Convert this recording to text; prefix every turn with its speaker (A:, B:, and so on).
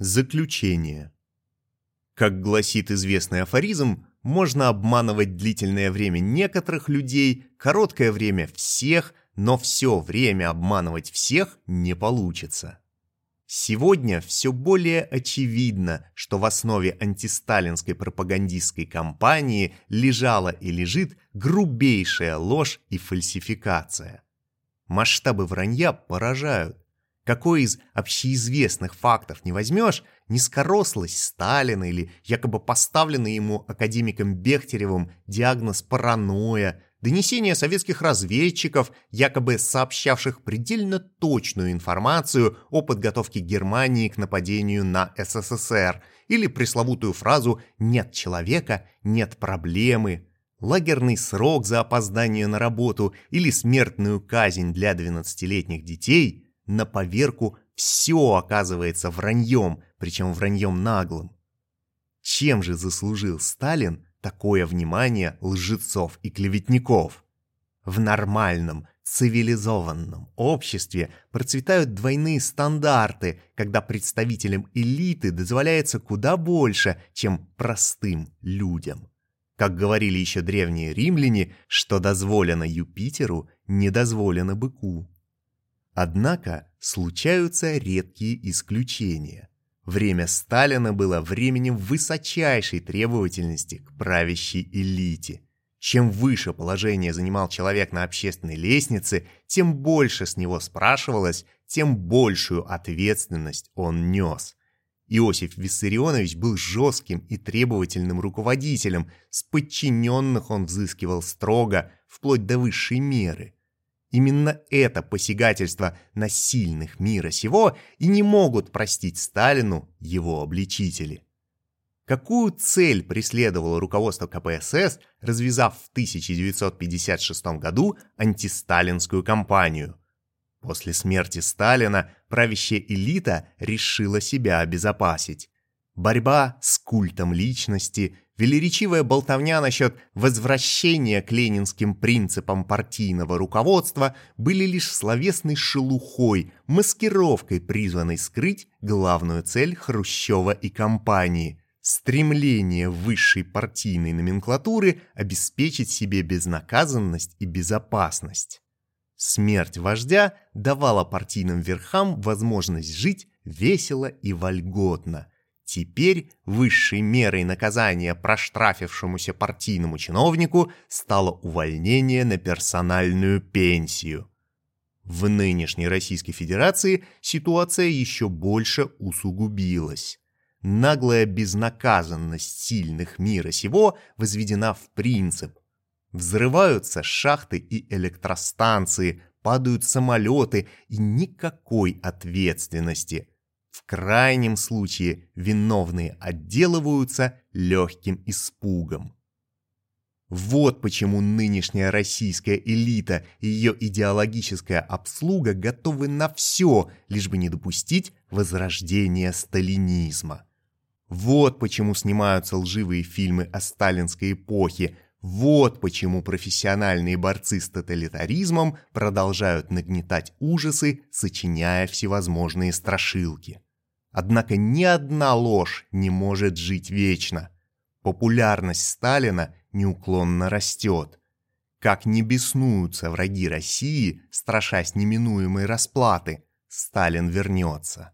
A: Заключение. Как гласит известный афоризм, можно обманывать длительное время некоторых людей, короткое время всех, но все время обманывать всех не получится. Сегодня все более очевидно, что в основе антисталинской пропагандистской кампании лежала и лежит грубейшая ложь и фальсификация. Масштабы вранья поражают. Какой из общеизвестных фактов не возьмешь, низкорослость Сталина или якобы поставленный ему академиком Бехтеревым диагноз паранойя, донесения советских разведчиков, якобы сообщавших предельно точную информацию о подготовке Германии к нападению на СССР, или пресловутую фразу «нет человека, нет проблемы», лагерный срок за опоздание на работу или смертную казнь для 12-летних детей – на поверку все оказывается враньем, причем враньем наглым. Чем же заслужил Сталин такое внимание лжецов и клеветников? В нормальном, цивилизованном обществе процветают двойные стандарты, когда представителям элиты дозволяется куда больше, чем простым людям. Как говорили еще древние римляне, что дозволено Юпитеру, не дозволено быку. Однако случаются редкие исключения. Время Сталина было временем высочайшей требовательности к правящей элите. Чем выше положение занимал человек на общественной лестнице, тем больше с него спрашивалось, тем большую ответственность он нес. Иосиф Виссарионович был жестким и требовательным руководителем, с подчиненных он взыскивал строго, вплоть до высшей меры – Именно это посягательство на сильных мира сего и не могут простить Сталину его обличители. Какую цель преследовало руководство КПСС, развязав в 1956 году антисталинскую кампанию? После смерти Сталина правящая элита решила себя обезопасить. Борьба с культом личности, велеречивая болтовня насчет возвращения к ленинским принципам партийного руководства были лишь словесной шелухой, маскировкой, призванной скрыть главную цель Хрущева и компании – стремление высшей партийной номенклатуры обеспечить себе безнаказанность и безопасность. Смерть вождя давала партийным верхам возможность жить весело и вольготно – Теперь высшей мерой наказания проштрафившемуся партийному чиновнику стало увольнение на персональную пенсию. В нынешней Российской Федерации ситуация еще больше усугубилась. Наглая безнаказанность сильных мира сего возведена в принцип. Взрываются шахты и электростанции, падают самолеты и никакой ответственности – в крайнем случае виновные отделываются легким испугом. Вот почему нынешняя российская элита и ее идеологическая обслуга готовы на все, лишь бы не допустить возрождения сталинизма. Вот почему снимаются лживые фильмы о сталинской эпохе, вот почему профессиональные борцы с тоталитаризмом продолжают нагнетать ужасы, сочиняя всевозможные страшилки. Однако ни одна ложь не может жить вечно. Популярность Сталина неуклонно растет. Как не беснуются враги России, страшась неминуемой расплаты, Сталин вернется.